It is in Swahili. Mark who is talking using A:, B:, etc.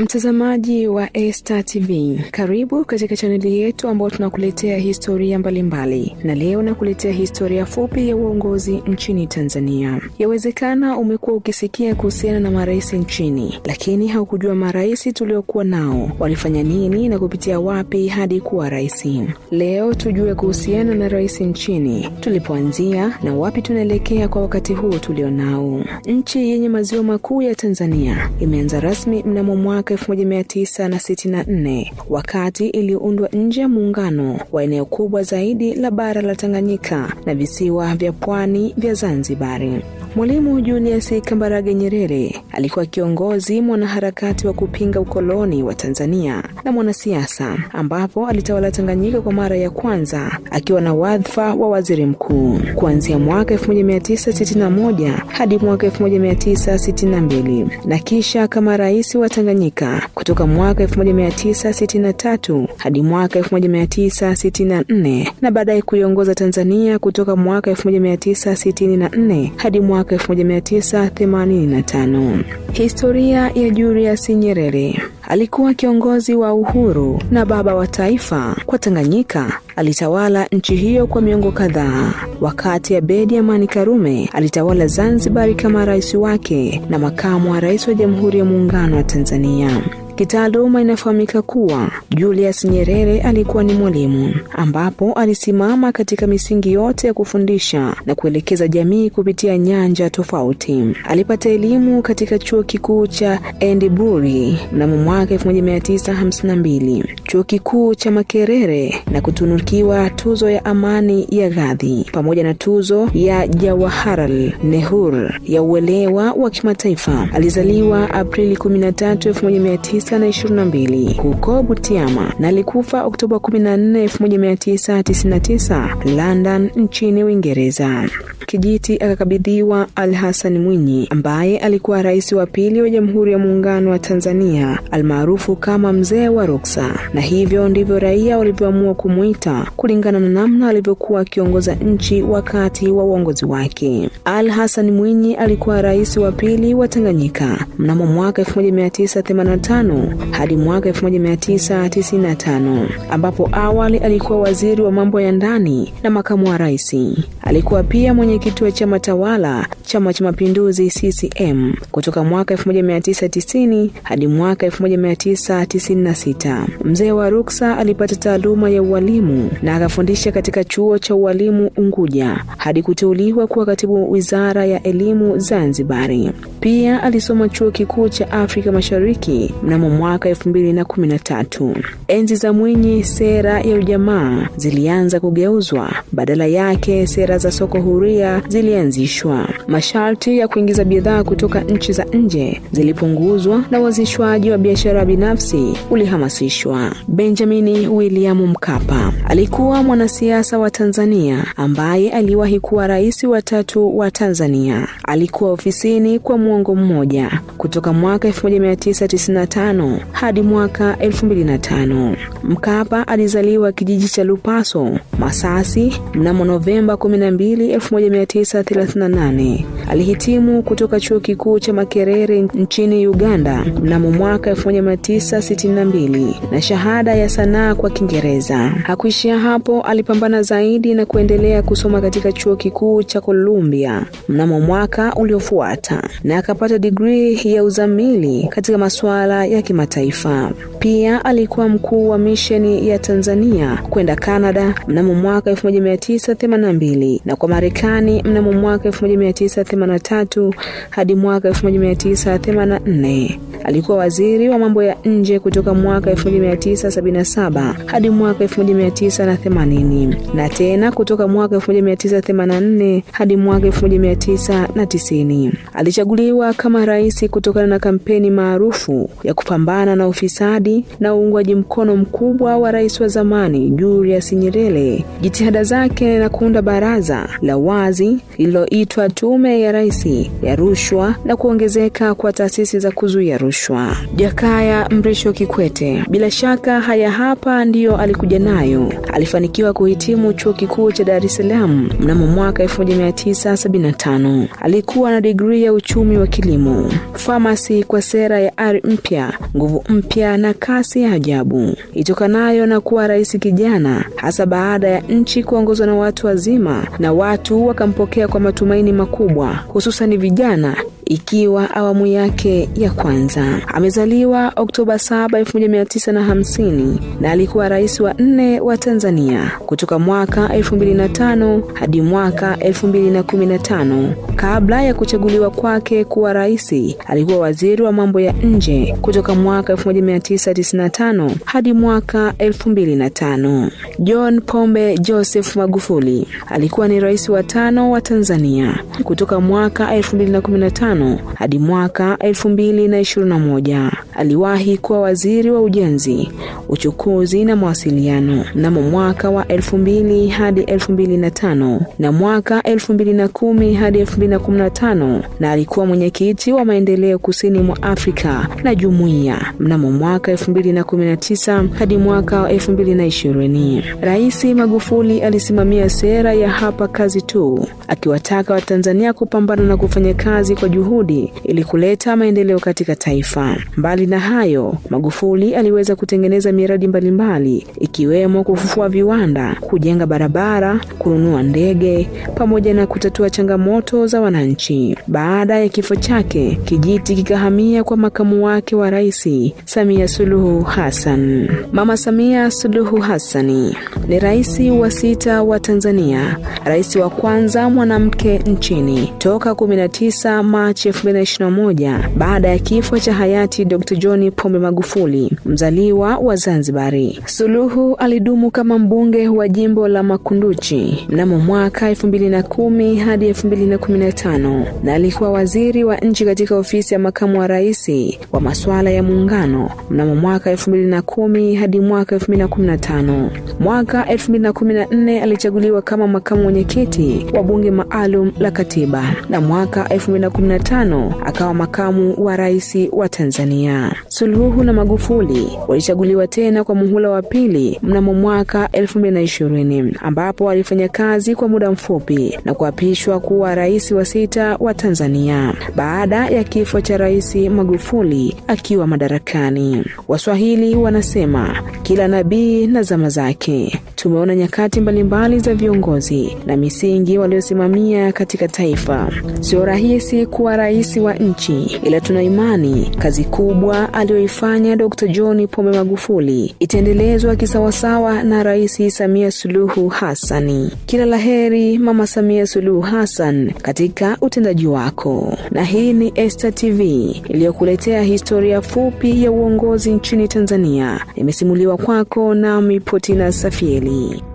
A: Mtazamaji wa Esta TV, karibu katika chaneli yetu ambayo tunakuletea historia mbalimbali mbali. Na leo nakuletea historia fupi ya uongozi nchini Tanzania. Yawezekana umekuwa ukisikia kuhusiana na marais nchini, lakini haukujua marais tuliokuwa nao walifanya nini na kupitia wapi hadi kuwa rais. Leo tujue kuhusiana na rais nchini, tulipoanzia na wapi tunaelekea kwa wakati huu tulionao. Nchi yenye maziwa makuu ya Tanzania imeanza rasmi mnamo mwaka 1964 wakati iliyoundwa nje ya muungano wa eneo kubwa zaidi la bara la Tanganyika na visiwa vya pwani vya Zanzibari. Mwalimu Julius Kambarage Nyerere alikuwa kiongozi mwanaharakati wa kupinga ukoloni wa Tanzania na mwanasiasa, ambapo alitawala Tanganyika kwa mara ya kwanza akiwa na wadhifa wa waziri mkuu kuanzia mwaka 1961 hadi mwaka 1962 na kisha kama rais wa Tanganyika kutoka mwaka 1963 hadi mwaka 1964 na baadaye kuiongoza Tanzania kutoka mwaka 1964 hadi mwaka 1985. Historia ya Julius Nyerere. Alikuwa kiongozi wa uhuru na baba wa taifa kwa Tanganyika. Alitawala nchi hiyo kwa miongo kadhaa, wakati Abedi Amani Karume alitawala zanzibari kama rais wake na makamu wa rais wa Jamhuri ya Muungano wa Tanzania. Kitaaluma inafahamika kuwa Julius Nyerere alikuwa ni mwalimu, ambapo alisimama katika misingi yote ya kufundisha na kuelekeza jamii kupitia nyanja tofauti. Alipata elimu katika chuo kikuu cha Edinburgh mnamo mwaka 1952, chuo kikuu cha Makerere na kutunukiwa tuzo ya amani ya Gadhi pamoja na tuzo ya Jawaharlal Nehru ya uelewa wa kimataifa. Alizaliwa Aprili 13, 1922 huko Butiama na alikufa Oktoba 14, 1999 London nchini Uingereza. Kijiti akakabidhiwa Al Hassan Mwinyi ambaye alikuwa rais wa pili wa Jamhuri ya Muungano wa Tanzania almaarufu kama mzee wa ruksa, na hivyo ndivyo raia walivyoamua kumwita kulingana na namna alivyokuwa akiongoza nchi wakati wa uongozi wake. Al Hassan Mwinyi alikuwa rais wa pili wa Tanganyika mnamo mwaka 1985 hadi mwaka 1995 ambapo awali alikuwa waziri wa mambo ya ndani na makamu wa rais. Alikuwa pia mwenyekiti wa chama tawala Chama cha Mapinduzi CCM kutoka mwaka 1990 hadi mwaka 1996. Mzee wa ruksa alipata taaluma ya ualimu na akafundisha katika chuo cha ualimu Unguja hadi kuteuliwa kuwa katibu wizara ya elimu Zanzibari. Pia alisoma chuo kikuu cha Afrika Mashariki mnamo mwaka 2013. Enzi za Mwinyi, sera ya ujamaa zilianza kugeuzwa, badala yake sera za soko huria zilianzishwa. Masharti ya kuingiza bidhaa kutoka nchi za nje zilipunguzwa na uanzishwaji wa biashara binafsi ulihamasishwa. Benjamin William Mkapa alikuwa mwanasiasa wa Tanzania ambaye aliwahi kuwa rais wa tatu wa Tanzania. Alikuwa ofisini kwa mwongo mmoja kutoka mwaka 1995 hadi mwaka 2005. Mkapa alizaliwa kijiji cha Lupaso, Masasi mnamo Novemba 12, 1938. Alihitimu kutoka chuo kikuu cha Makerere nchini Uganda mnamo mwaka 1962 na shahada ya sanaa kwa Kiingereza. Hakuishia hapo, alipambana zaidi na kuendelea kusoma katika chuo kikuu cha Columbia mnamo mwaka uliofuata na akapata digrii ya uzamili katika masuala ya kimataifa. Pia alikuwa mkuu wa misheni ya Tanzania kwenda Canada mnamo mwaka 1982 na kwa Marekani mnamo mwaka 1983 hadi mwaka 1984. Alikuwa waziri wa mambo ya nje kutoka mwaka 1977 hadi mwaka 1980 na tena kutoka mwaka 1984 hadi mwaka 1990. Alichaguliwa kama rais kutokana na kampeni maarufu ya kupambana na ufisadi na uungwaji mkono mkubwa wa rais wa zamani Julius Nyerere. Jitihada zake na kuunda baraza la wazi lililoitwa Tume ya Rais ya Rushwa na kuongezeka kwa taasisi za kuzuia rushwa. Jakaya Mrisho Kikwete, bila shaka haya hapa ndiyo alikuja nayo. Alifanikiwa kuhitimu chuo kikuu cha Dar es Salaam mnamo mwaka 1975. Alikuwa na digrii ya uchumi wa kilimo, famasi kwa sera ya ari mpya, nguvu mpya na kasi ya ajabu itokanayo na kuwa rais kijana, hasa baada ya nchi kuongozwa na watu wazima na watu wakampokea kwa matumaini makubwa, hususan vijana ikiwa awamu yake ya kwanza. Amezaliwa Oktoba 7, 1950 na alikuwa rais wa nne wa Tanzania kutoka mwaka 2005 hadi mwaka 2015. Kabla ya kuchaguliwa kwake kuwa rais, alikuwa waziri wa mambo ya nje kutoka mwaka 1995 hadi mwaka 2005. John Pombe Joseph Magufuli alikuwa ni rais wa tano wa Tanzania kutoka mwaka 2015 hadi mwaka 2021. Aliwahi kuwa waziri wa ujenzi, uchukuzi na mawasiliano mnamo mwaka wa 2000 hadi 2005 na mwaka 2010 hadi 2015, na alikuwa mwenyekiti wa maendeleo kusini mwa Afrika na jumuiya mnamo mwaka 2019 hadi mwaka wa 2020. Rais Magufuli alisimamia sera ya hapa kazi tu, akiwataka Watanzania kupambana na kufanya kazi kwa juhudi ili kuleta maendeleo katika taifa. Mbali na hayo, Magufuli aliweza kutengeneza miradi mbalimbali ikiwemo kufufua viwanda, kujenga barabara, kununua ndege pamoja na kutatua changamoto za wananchi. Baada ya kifo chake, kijiti kikahamia kwa makamu wake wa rais Samia Suluhu Hassan. Mama Samia Suluhu Hassani ni rais wa sita wa Tanzania, rais wa kwanza mwanamke nchini toka 19 Machi 2021 baada ya kifo cha hayati Dr. John Pombe Magufuli, mzaliwa wa Zanzibari. Suluhu alidumu kama mbunge wa jimbo la Makunduchi mnamo mwaka 2010 hadi 2015 na alikuwa waziri wa nchi katika ofisi ya makamu wa rais wa masuala ya muungano mnamo mwaka 2010 hadi mwaka 2015. Mwaka 2014 alichaguliwa kama makamu mwenyekiti wa bunge maalum la katiba na mwaka 2015 akawa makamu wa rais wa Tanzania. Suluhu na Magufuli walichaguliwa tena kwa muhula wa pili mnamo mwaka 2020 ambapo alifanya kazi kwa muda mfupi na kuapishwa kuwa rais wa sita wa Tanzania baada ya kifo cha rais Magufuli akiwa madarakani. Waswahili wanasema kila nabii na zama zake. Tumeona nyakati mbalimbali za viongozi na misingi waliosimamia katika taifa. Sio rahisi kuwa rais wa nchi, ila tuna imani kazi kubwa aliyoifanya Dr. John Pombe Magufuli itaendelezwa kisawasawa na Rais Samia Suluhu Hassani. Kila la heri Mama Samia Suluhu Hassan katika utendaji wako. Na hii ni Esta TV iliyokuletea historia fupi ya uongozi nchini Tanzania. Imesimuliwa kwako nami Potina Safieli. You.